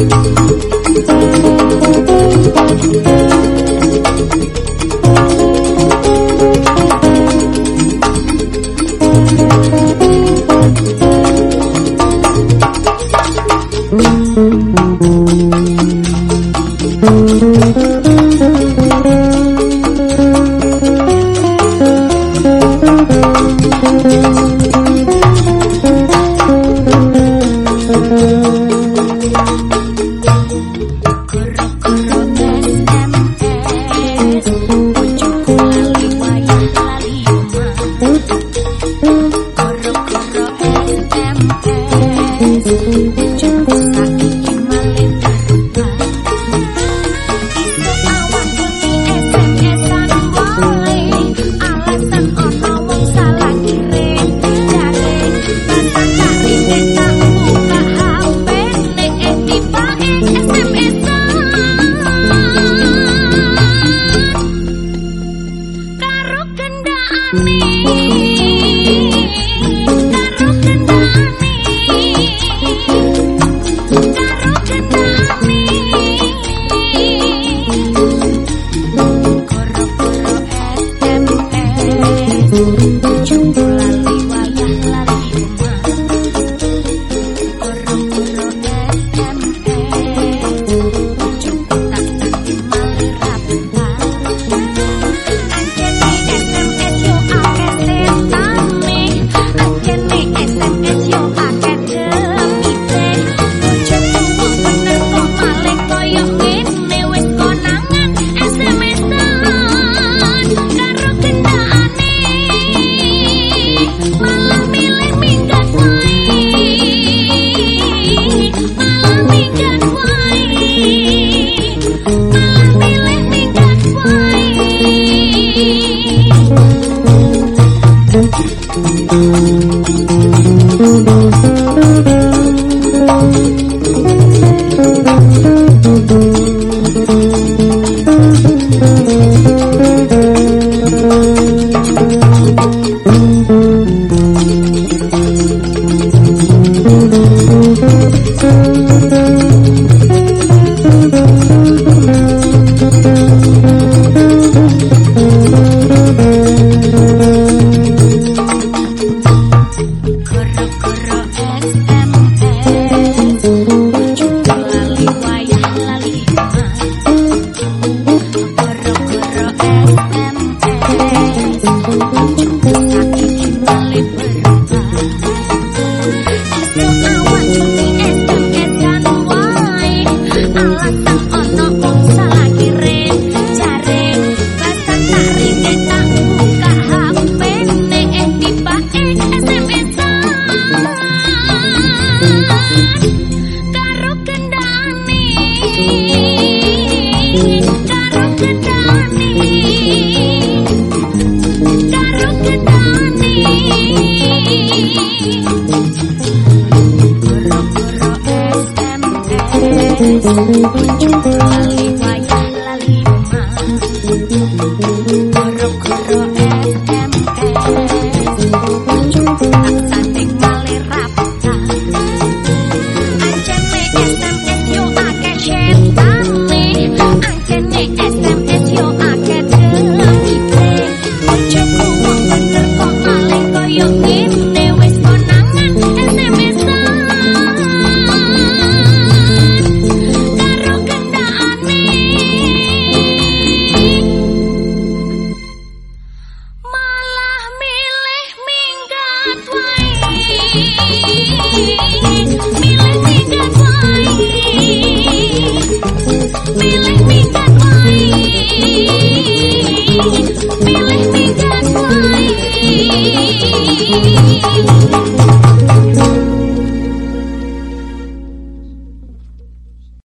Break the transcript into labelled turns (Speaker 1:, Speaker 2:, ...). Speaker 1: Thank you. Thank you. 땅땅땅땅